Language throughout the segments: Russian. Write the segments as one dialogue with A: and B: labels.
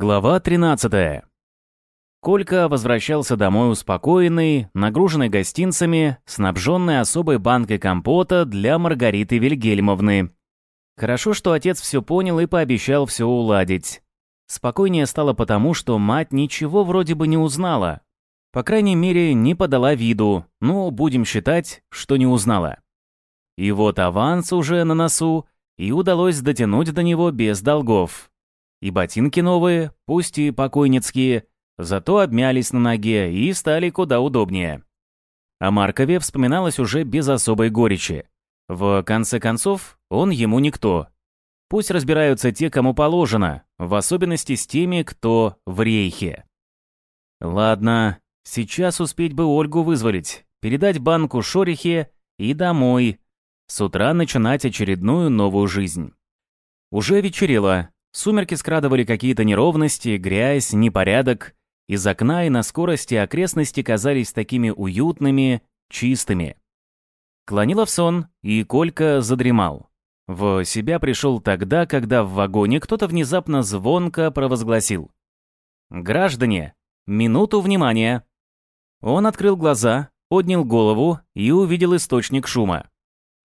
A: Глава 13. Колька возвращался домой успокоенный, нагруженный гостинцами, снабженный особой банкой компота для Маргариты Вильгельмовны. Хорошо, что отец все понял и пообещал все уладить. Спокойнее стало потому, что мать ничего вроде бы не узнала. По крайней мере, не подала виду, но будем считать, что не узнала. И вот аванс уже на носу, и удалось дотянуть до него без долгов. И ботинки новые, пусть и покойницкие, зато обмялись на ноге и стали куда удобнее. О Маркове вспоминалось уже без особой горечи. В конце концов, он ему никто. Пусть разбираются те, кому положено, в особенности с теми, кто в рейхе. Ладно, сейчас успеть бы Ольгу вызволить, передать банку Шорихе и домой. С утра начинать очередную новую жизнь. Уже вечерело, Сумерки скрадывали какие-то неровности, грязь, непорядок. Из окна и на скорости окрестности казались такими уютными, чистыми. Клонила в сон, и Колька задремал. В себя пришел тогда, когда в вагоне кто-то внезапно звонко провозгласил. «Граждане, минуту внимания!» Он открыл глаза, поднял голову и увидел источник шума.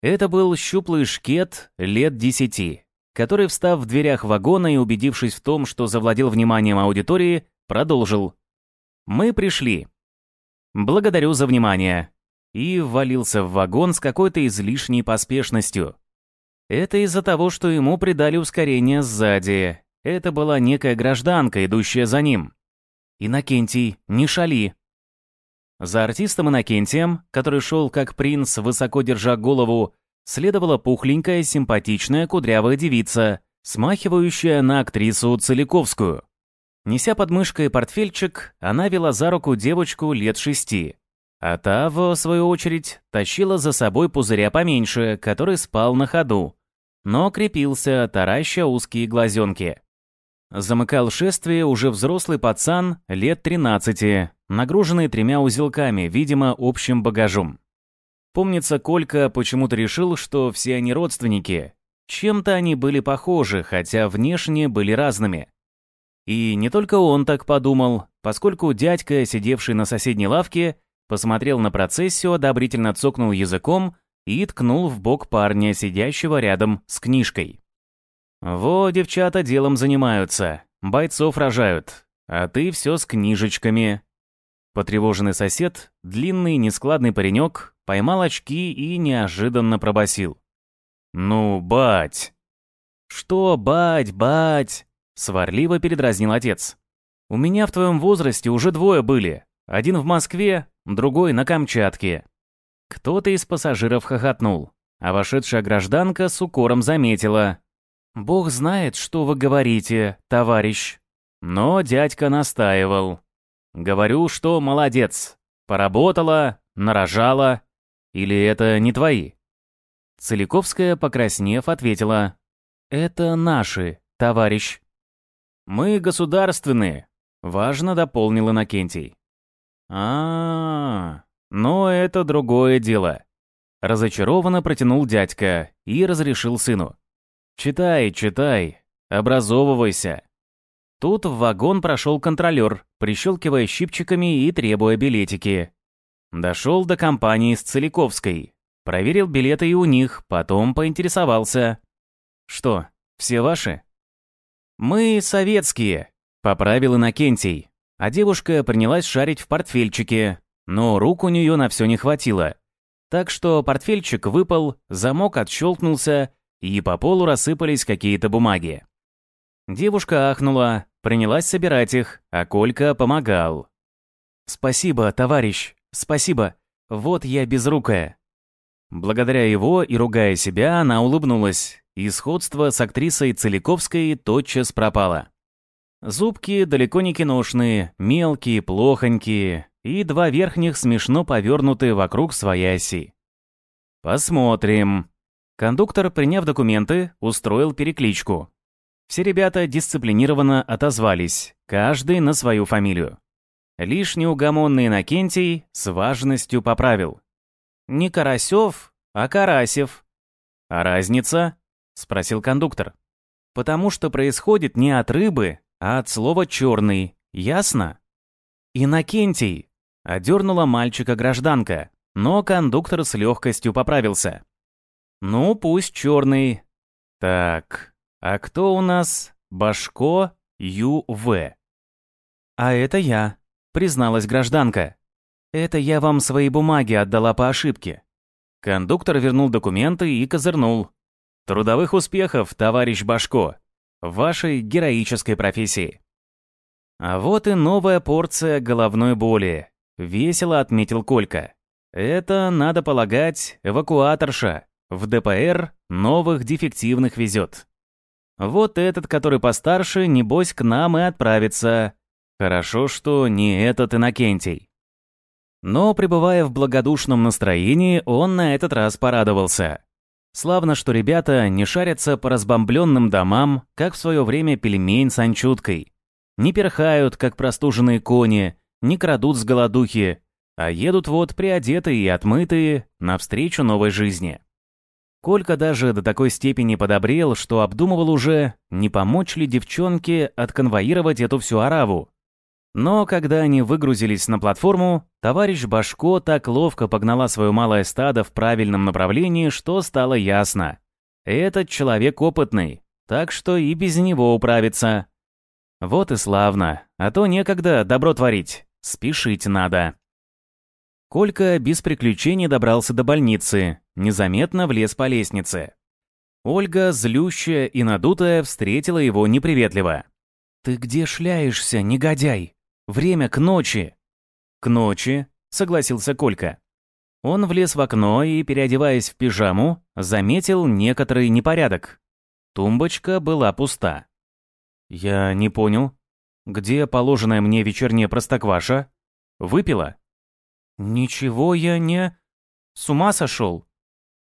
A: Это был щуплый шкет лет десяти который, встав в дверях вагона и убедившись в том, что завладел вниманием аудитории, продолжил. «Мы пришли. Благодарю за внимание». И ввалился в вагон с какой-то излишней поспешностью. Это из-за того, что ему придали ускорение сзади. Это была некая гражданка, идущая за ним. «Иннокентий, не шали!» За артистом Иннокентием, который шел как принц, высоко держа голову, следовала пухленькая, симпатичная кудрявая девица, смахивающая на актрису Целиковскую. Неся под мышкой портфельчик, она вела за руку девочку лет шести. А та, в свою очередь, тащила за собой пузыря поменьше, который спал на ходу, но крепился, тараща узкие глазенки. Замыкал шествие уже взрослый пацан лет 13, нагруженный тремя узелками, видимо, общим багажом. Помнится, Колька почему-то решил, что все они родственники. Чем-то они были похожи, хотя внешне были разными. И не только он так подумал, поскольку дядька, сидевший на соседней лавке, посмотрел на процессию, одобрительно цокнул языком и ткнул в бок парня, сидящего рядом с книжкой. «Во, девчата делом занимаются, бойцов рожают, а ты все с книжечками». Потревоженный сосед, длинный нескладный паренек, поймал очки и неожиданно пробасил. «Ну, бать!» «Что, бать, бать?» — сварливо передразнил отец. «У меня в твоем возрасте уже двое были. Один в Москве, другой на Камчатке». Кто-то из пассажиров хохотнул, а вошедшая гражданка с укором заметила. «Бог знает, что вы говорите, товарищ». Но дядька настаивал. «Говорю, что молодец. Поработала, нарожала, или это не твои?» Целиковская, покраснев, ответила. «Это наши, товарищ». «Мы государственные», — важно дополнил Иннокентий. а, -а, но это другое дело». Разочарованно протянул дядька и разрешил сыну. «Читай, читай, образовывайся». Тут в вагон прошел контролер, прищелкивая щипчиками и требуя билетики. Дошел до компании с Целиковской. Проверил билеты и у них, потом поинтересовался. «Что, все ваши?» «Мы советские», — поправил Иннокентий. А девушка принялась шарить в портфельчике, но рук у нее на все не хватило. Так что портфельчик выпал, замок отщелкнулся, и по полу рассыпались какие-то бумаги. Девушка ахнула, принялась собирать их, а Колька помогал. «Спасибо, товарищ», «Спасибо. Вот я безрукая». Благодаря его и ругая себя, она улыбнулась, и сходство с актрисой Целиковской тотчас пропало. Зубки далеко не киношные, мелкие, плохонькие, и два верхних смешно повернуты вокруг своей оси. Посмотрим. Кондуктор, приняв документы, устроил перекличку. Все ребята дисциплинированно отозвались, каждый на свою фамилию. Лишь неугомонный Иннокентий с важностью поправил. «Не Карасев, а Карасев». «А разница?» — спросил кондуктор. «Потому что происходит не от рыбы, а от слова «черный». Ясно? «Инокентий!» — одернула мальчика гражданка, но кондуктор с легкостью поправился. «Ну, пусть черный. Так, а кто у нас? Башко Ю.В.» «А это я», — призналась гражданка. «Это я вам свои бумаги отдала по ошибке». Кондуктор вернул документы и козырнул. «Трудовых успехов, товарищ Башко, в вашей героической профессии». А вот и новая порция головной боли, весело отметил Колька. Это, надо полагать, эвакуаторша. В ДПР новых дефективных везет. Вот этот, который постарше, небось, к нам и отправится. Хорошо, что не этот Иннокентий. Но, пребывая в благодушном настроении, он на этот раз порадовался. Славно, что ребята не шарятся по разбомбленным домам, как в свое время пельмень с анчуткой. Не перхают, как простуженные кони, не крадут с голодухи, а едут вот приодетые и отмытые навстречу новой жизни. Колька даже до такой степени подобрел, что обдумывал уже, не помочь ли девчонке отконвоировать эту всю ораву. Но когда они выгрузились на платформу, товарищ Башко так ловко погнала свое малое стадо в правильном направлении, что стало ясно. Этот человек опытный, так что и без него управится. Вот и славно, а то некогда добро творить, спешить надо. Колька без приключений добрался до больницы, незаметно влез по лестнице. Ольга, злющая и надутая, встретила его неприветливо. «Ты где шляешься, негодяй? Время к ночи!» «К ночи», — согласился Колька. Он влез в окно и, переодеваясь в пижаму, заметил некоторый непорядок. Тумбочка была пуста. «Я не понял. Где положенная мне вечерняя простокваша? Выпила?» «Ничего я не... С ума сошел?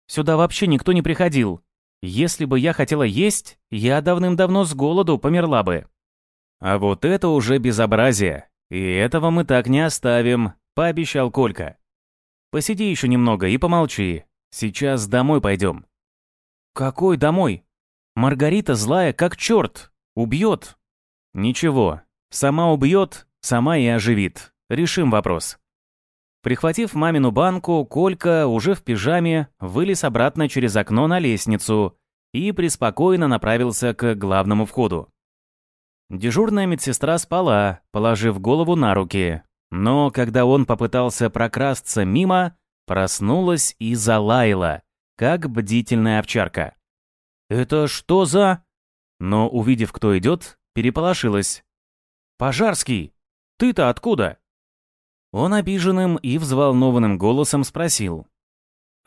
A: Сюда вообще никто не приходил. Если бы я хотела есть, я давным-давно с голоду померла бы». «А вот это уже безобразие, и этого мы так не оставим», — пообещал Колька. «Посиди еще немного и помолчи. Сейчас домой пойдем». «Какой домой? Маргарита злая, как черт. Убьет». «Ничего. Сама убьет, сама и оживит. Решим вопрос». Прихватив мамину банку, Колька, уже в пижаме, вылез обратно через окно на лестницу и преспокойно направился к главному входу. Дежурная медсестра спала, положив голову на руки, но когда он попытался прокрасться мимо, проснулась и залаяла, как бдительная овчарка. «Это что за...» Но, увидев, кто идет, переполошилась. «Пожарский! Ты-то откуда?» Он обиженным и взволнованным голосом спросил.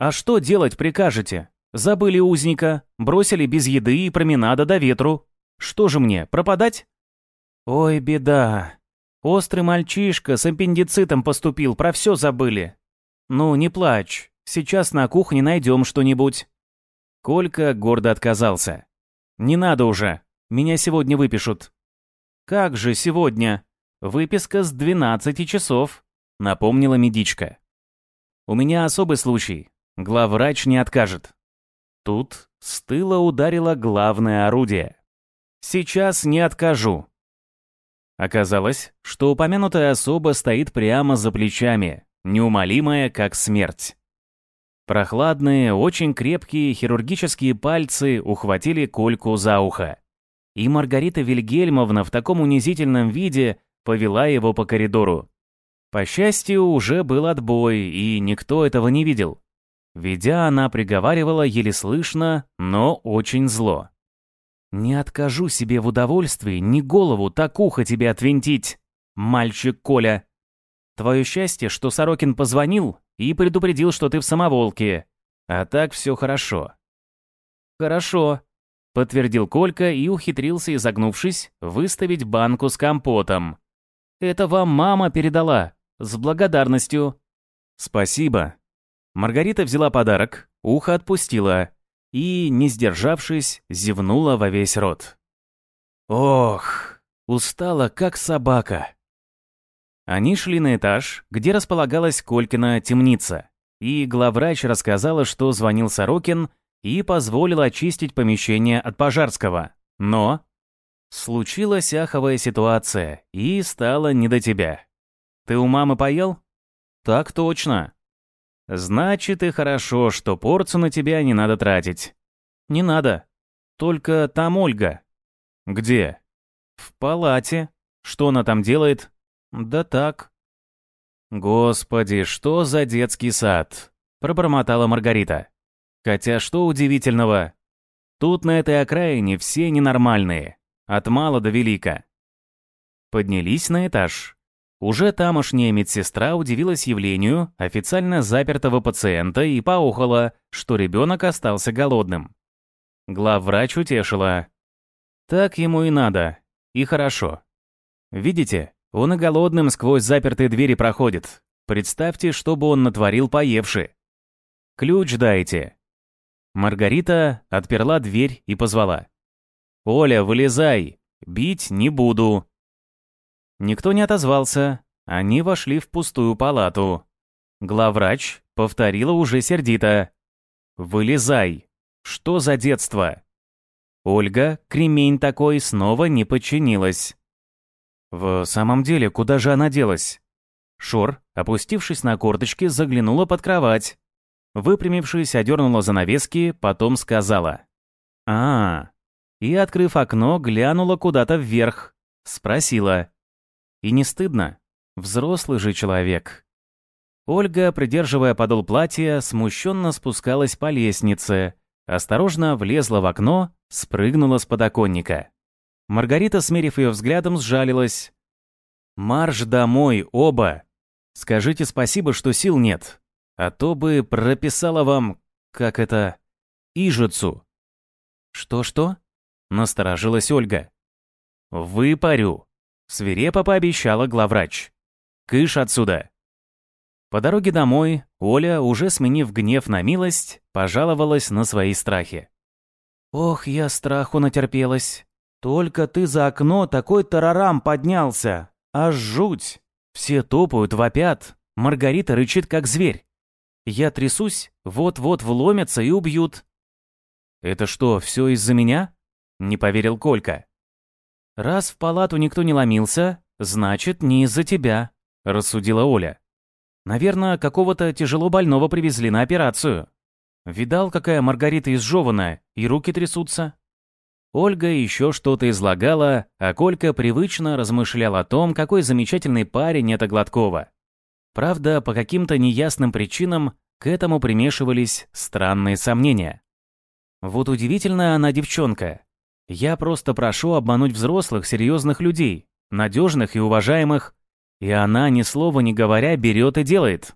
A: «А что делать прикажете? Забыли узника, бросили без еды и променада до ветру. Что же мне, пропадать?» «Ой, беда. Острый мальчишка с аппендицитом поступил, про все забыли. Ну, не плачь, сейчас на кухне найдем что-нибудь». Колька гордо отказался. «Не надо уже, меня сегодня выпишут». «Как же сегодня? Выписка с 12 часов», напомнила медичка. «У меня особый случай. Главврач не откажет». Тут с тыла ударило главное орудие. «Сейчас не откажу». Оказалось, что упомянутая особа стоит прямо за плечами, неумолимая, как смерть. Прохладные, очень крепкие хирургические пальцы ухватили Кольку за ухо. И Маргарита Вильгельмовна в таком унизительном виде повела его по коридору. По счастью, уже был отбой, и никто этого не видел. Ведя, она приговаривала еле слышно, но очень зло. «Не откажу себе в удовольствии ни голову, так ухо тебе отвинтить, мальчик Коля. Твое счастье, что Сорокин позвонил и предупредил, что ты в самоволке. А так все хорошо». «Хорошо», — подтвердил Колька и ухитрился, изогнувшись, выставить банку с компотом. «Это вам мама передала, с благодарностью». «Спасибо». Маргарита взяла подарок, ухо отпустила и, не сдержавшись, зевнула во весь рот. «Ох, устала, как собака». Они шли на этаж, где располагалась Колькина темница, и главврач рассказала, что звонил Сорокин и позволил очистить помещение от Пожарского. Но Случилась аховая ситуация, и стало не до тебя. Ты у мамы поел? Так точно. Значит, и хорошо, что порцию на тебя не надо тратить. Не надо. Только там Ольга. Где? В палате. Что она там делает? Да так. Господи, что за детский сад? Пробормотала Маргарита. Хотя что удивительного? Тут на этой окраине все ненормальные. От мала до велика. Поднялись на этаж. Уже тамошняя медсестра удивилась явлению официально запертого пациента и поухала, что ребенок остался голодным. Главврач утешила. Так ему и надо. И хорошо. Видите, он и голодным сквозь запертые двери проходит. Представьте, что бы он натворил поевши. Ключ дайте. Маргарита отперла дверь и позвала. «Оля, вылезай! Бить не буду!» Никто не отозвался. Они вошли в пустую палату. Главврач повторила уже сердито. «Вылезай! Что за детство?» Ольга, кремень такой, снова не подчинилась. В самом деле, куда же она делась? Шор, опустившись на корточки, заглянула под кровать. Выпрямившись, одернула занавески, потом сказала. а, -а, и, открыв окно, глянула куда-то вверх. Спросила. «И не стыдно? Взрослый же человек». Ольга, придерживая подол платья, смущенно спускалась по лестнице, осторожно влезла в окно, спрыгнула с подоконника. Маргарита, смерив ее взглядом, сжалилась. «Марш домой, оба! Скажите спасибо, что сил нет, а то бы прописала вам, как это, ижицу». «Что-что?» Насторожилась Ольга. «Выпарю», — свирепо пообещала главврач. «Кыш отсюда». По дороге домой Оля, уже сменив гнев на милость, пожаловалась на свои страхи. «Ох, я страху натерпелась. Только ты за окно такой тарарам поднялся. Аж жуть. Все топают, вопят. Маргарита рычит, как зверь. Я трясусь, вот-вот вломятся и убьют». «Это что, все из-за меня?» Не поверил Колька. «Раз в палату никто не ломился, значит, не из-за тебя», — рассудила Оля. «Наверное, какого-то тяжело больного привезли на операцию. Видал, какая Маргарита изжеванная, и руки трясутся?» Ольга еще что-то излагала, а Колька привычно размышлял о том, какой замечательный парень это Гладкова. Правда, по каким-то неясным причинам к этому примешивались странные сомнения. Вот удивительная она девчонка. Я просто прошу обмануть взрослых, серьезных людей, надежных и уважаемых, и она, ни слова не говоря, берет и делает.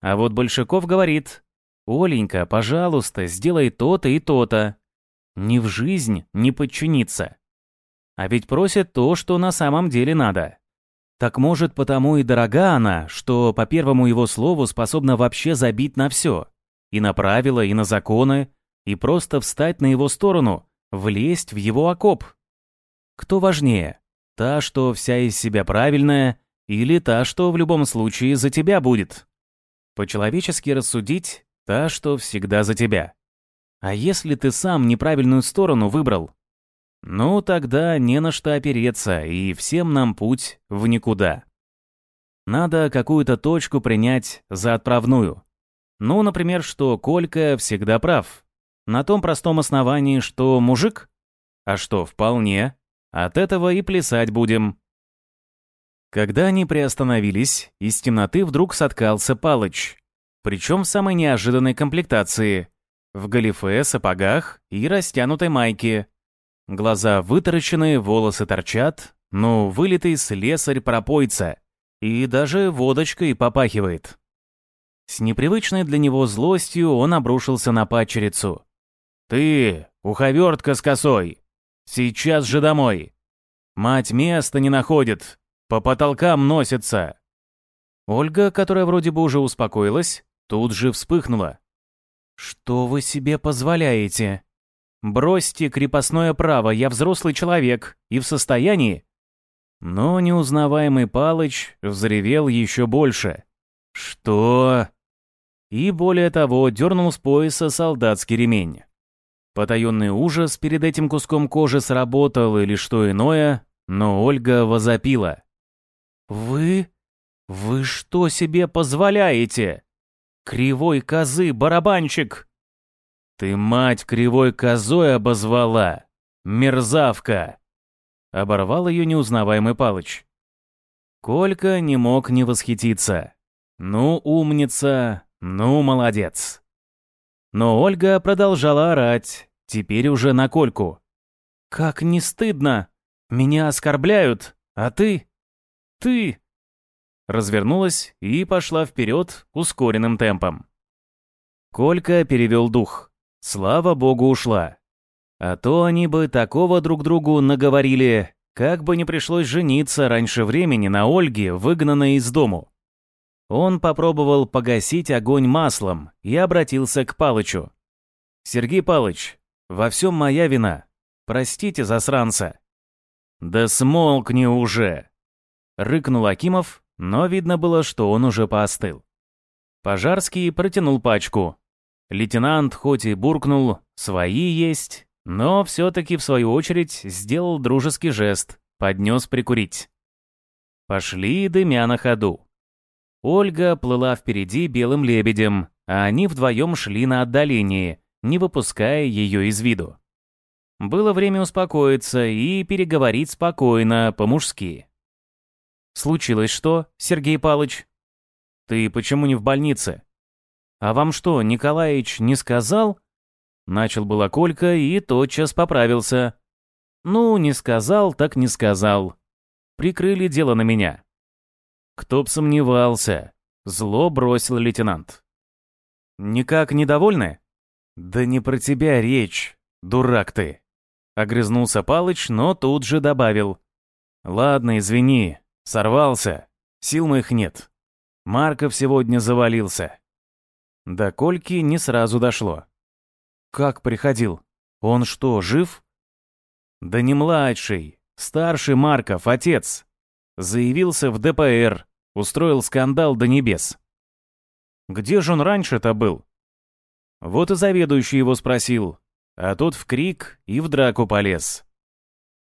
A: А вот Большаков говорит, «Оленька, пожалуйста, сделай то-то и то-то». Ни в жизнь не подчиниться. А ведь просит то, что на самом деле надо. Так может, потому и дорога она, что по первому его слову способна вообще забить на все. И на правила, и на законы, и просто встать на его сторону, влезть в его окоп. Кто важнее? Та, что вся из себя правильная, или та, что в любом случае за тебя будет? По-человечески рассудить, та, что всегда за тебя. А если ты сам неправильную сторону выбрал? Ну, тогда не на что опереться, и всем нам путь в никуда. Надо какую-то точку принять за отправную. Ну, например, что Колька всегда прав, на том простом основании, что мужик? А что, вполне. От этого и плясать будем. Когда они приостановились, из темноты вдруг соткался Палыч. Причем в самой неожиданной комплектации. В галифе, сапогах и растянутой майке. Глаза вытаращены, волосы торчат. Ну, вылитый слесарь-пропойца. И даже водочкой попахивает. С непривычной для него злостью он обрушился на падчерицу. «Ты, уховертка с косой! Сейчас же домой! Мать места не находит, по потолкам носится!» Ольга, которая вроде бы уже успокоилась, тут же вспыхнула. «Что вы себе позволяете? Бросьте крепостное право, я взрослый человек и в состоянии...» Но неузнаваемый Палыч взревел еще больше. «Что?» И более того, дернул с пояса солдатский ремень. Потаенный ужас перед этим куском кожи сработал или что иное, но Ольга возопила. «Вы? Вы что себе позволяете? Кривой козы, барабанщик!» «Ты мать кривой козой обозвала! Мерзавка!» Оборвал ее неузнаваемый Палыч. Колька не мог не восхититься. «Ну, умница! Ну, молодец!» Но Ольга продолжала орать, теперь уже на Кольку. «Как не стыдно! Меня оскорбляют, а ты? Ты?» Развернулась и пошла вперед ускоренным темпом. Колька перевел дух. Слава богу, ушла. А то они бы такого друг другу наговорили, как бы не пришлось жениться раньше времени на Ольге, выгнанной из дому. Он попробовал погасить огонь маслом и обратился к Палычу. «Сергей Палыч, во всем моя вина. Простите, засранца». «Да смолкни уже!» Рыкнул Акимов, но видно было, что он уже поостыл. Пожарский протянул пачку. Лейтенант хоть и буркнул «свои есть», но все-таки в свою очередь сделал дружеский жест, поднес прикурить. Пошли дымя на ходу. Ольга плыла впереди белым лебедем, а они вдвоем шли на отдалении, не выпуская ее из виду. Было время успокоиться и переговорить спокойно, по-мужски. «Случилось что, Сергей Палыч? Ты почему не в больнице? А вам что, Николаевич не сказал?» Начал было Колька и тотчас поправился. «Ну, не сказал, так не сказал. Прикрыли дело на меня. «Кто б сомневался!» — зло бросил лейтенант. «Никак недовольны?» «Да не про тебя речь, дурак ты!» Огрызнулся Палыч, но тут же добавил. «Ладно, извини, сорвался, сил моих нет. Марков сегодня завалился». До Кольки не сразу дошло. «Как приходил? Он что, жив?» «Да не младший, старший Марков, отец. Заявился в ДПР, устроил скандал до небес. Где же он раньше-то был? Вот и заведующий его спросил, а тот в крик и в драку полез.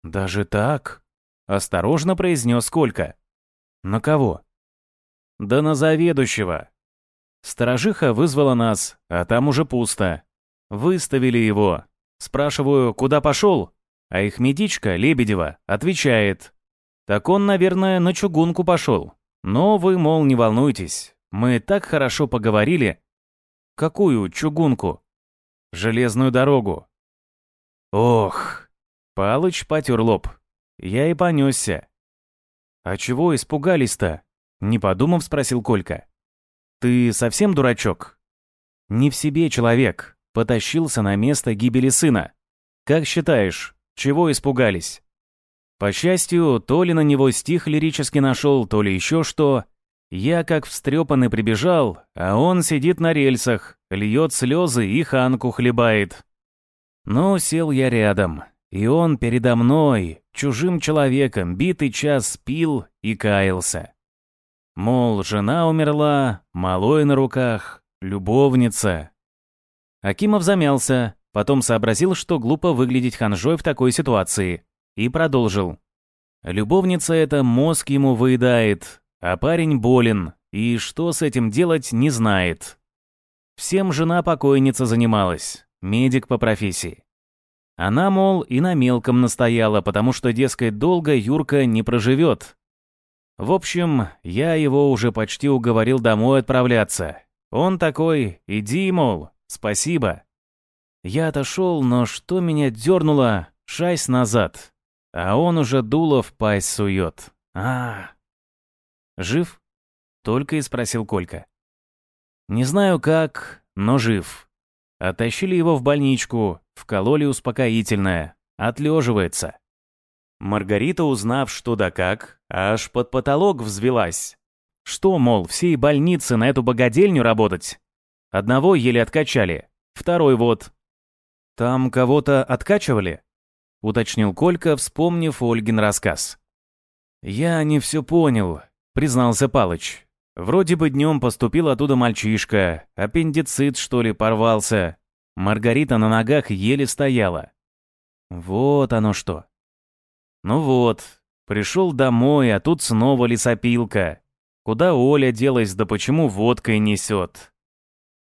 A: «Даже так?» — осторожно произнес Колька. «На кого?» «Да на заведующего». Сторожиха вызвала нас, а там уже пусто. Выставили его. Спрашиваю, куда пошел? А их медичка, Лебедева, отвечает, так он, наверное, на чугунку пошел. Но вы, мол, не волнуйтесь. Мы так хорошо поговорили. Какую чугунку? Железную дорогу. Ох. Палыч потер лоб. Я и понесся. А чего испугались-то? Не подумав, спросил Колька. Ты совсем дурачок? Не в себе человек. Потащился на место гибели сына. Как считаешь, чего испугались? По счастью, то ли на него стих лирически нашел, то ли еще что. Я как встрепанный прибежал, а он сидит на рельсах, льет слезы и ханку хлебает. Ну, сел я рядом, и он передо мной, чужим человеком, битый час пил и каялся. Мол, жена умерла, малой на руках, любовница. Акимов замялся, потом сообразил, что глупо выглядеть ханжой в такой ситуации и продолжил. Любовница эта мозг ему выедает, а парень болен, и что с этим делать не знает. Всем жена покойница занималась, медик по профессии. Она, мол, и на мелком настояла, потому что, дескать, долго Юрка не проживет. В общем, я его уже почти уговорил домой отправляться. Он такой, иди, мол, спасибо. Я отошел, но что меня дернуло, шась назад. А он уже дуло в пасть сует. А, Жив? Только и спросил Колька. Не знаю как, но жив. Оттащили его в больничку, вкололи успокоительное. Отлеживается. Маргарита, узнав что да как, аж под потолок взвелась. Что, мол, всей больницы на эту богадельню работать? Одного еле откачали, второй вот. Там кого-то откачивали? — уточнил Колька, вспомнив Ольгин рассказ. «Я не все понял», — признался Палыч. «Вроде бы днем поступил оттуда мальчишка, аппендицит, что ли, порвался. Маргарита на ногах еле стояла. Вот оно что. Ну вот, пришел домой, а тут снова лесопилка. Куда Оля делась, да почему водкой несет?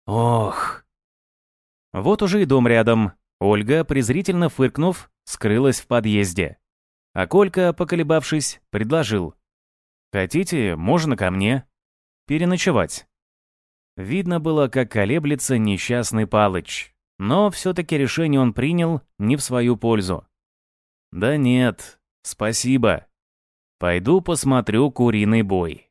A: Ох. Вот уже и дом рядом. Ольга, презрительно фыркнув, скрылась в подъезде. А Колька, поколебавшись, предложил. «Хотите, можно ко мне. Переночевать». Видно было, как колеблется несчастный Палыч. Но все-таки решение он принял не в свою пользу. «Да нет, спасибо. Пойду посмотрю куриный бой».